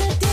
hace tiempo.